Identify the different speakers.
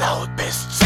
Speaker 1: loud Beasts.